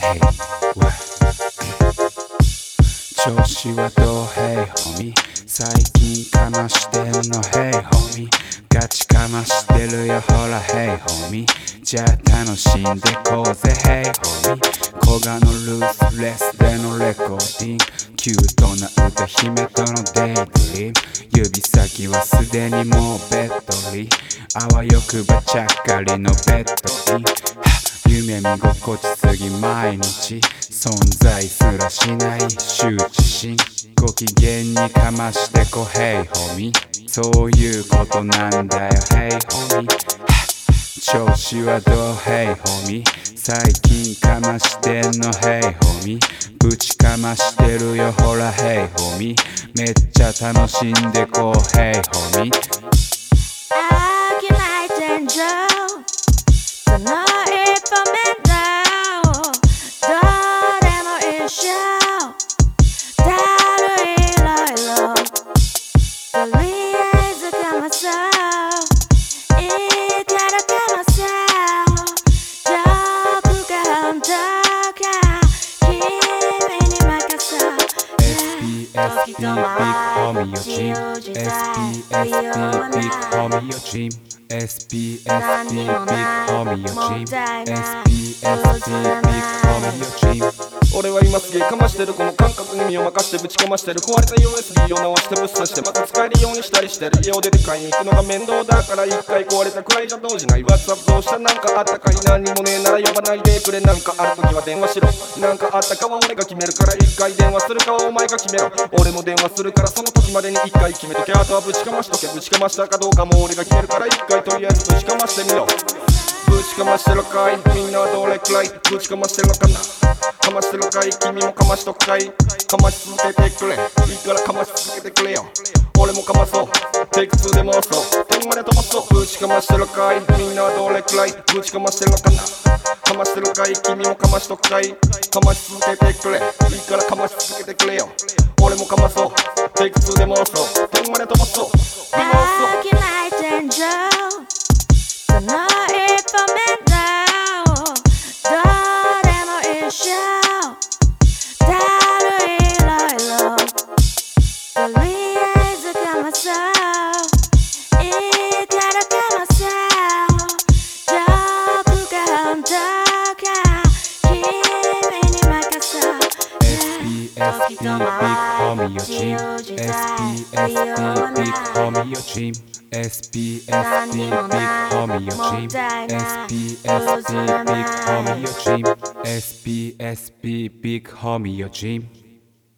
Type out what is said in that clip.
Hey, what? 調子はどう？Hey homie 最近かましてんの？Hey homie ガチかましてるよほら。Hey homie じゃあ楽しんでこうぜ。Hey homie 古賀のルースレスでのレコーディング。キュートな歌姫とのデイドリーム。指先はすでにもうベッドリー。あわよくばちゃっかりのベッドイン夢見心地すぎ毎日存在すらしない羞恥心。ご機嫌にかましてこ Hey homie そういうことなんだよ。Hey homie 調子はどう？Hey homie 最近かましてんの？Hey homie ぶちかましてるよ。ほら Hey homie めっちゃ楽しんでこう。Hey homie SPSP Big Homie よチーム SPSP Big Homie よチーム SPSP Big Homie よチーム SPSP Big Homie よチーム俺は今すげえかましてるこの感覚に身を任してぶちかましてる壊れた USB を直してぶっ刺してまた使えるようにしたりしてる家を出て買いに行くのが面倒だから一回壊れたくらいじゃ動じない WhatsApp どうしたなんかあったかい何もねえなら呼ばないでくれなんかある時は電話しろなんかあったかは俺が決めるから一回電話するかはお前が決めろ俺も電話するからその時までに一回決めとけあとはぶちかましとけぶちかましたかどう。かも俺が決めるから一回とりあえずぶちかましてみろぶちかましてるかい？みんなはどれくらい？ぶちかましてるのかな？かましてるかい？君もかましとくかい？かまし続けてくれ。いいからかまし続けてくれよ。俺もかまそう。テイク2で回そう。天まで飛ばそう。ぶちかましてるかい？みんなはどれくらい？ぶちかましてるのかな？かましてるかい？君もかましとくかい？かまし続けてくれ。いいからかまし続けてくれよ。俺もかまそう。テイク2で回そう。天まで飛ばそう。回そう。飽 Homie よチーム SPSP Big Homie よチーム SPSP Big Homie よチーム SPSP Big Homie よチーム SPSP Big Homie よチーム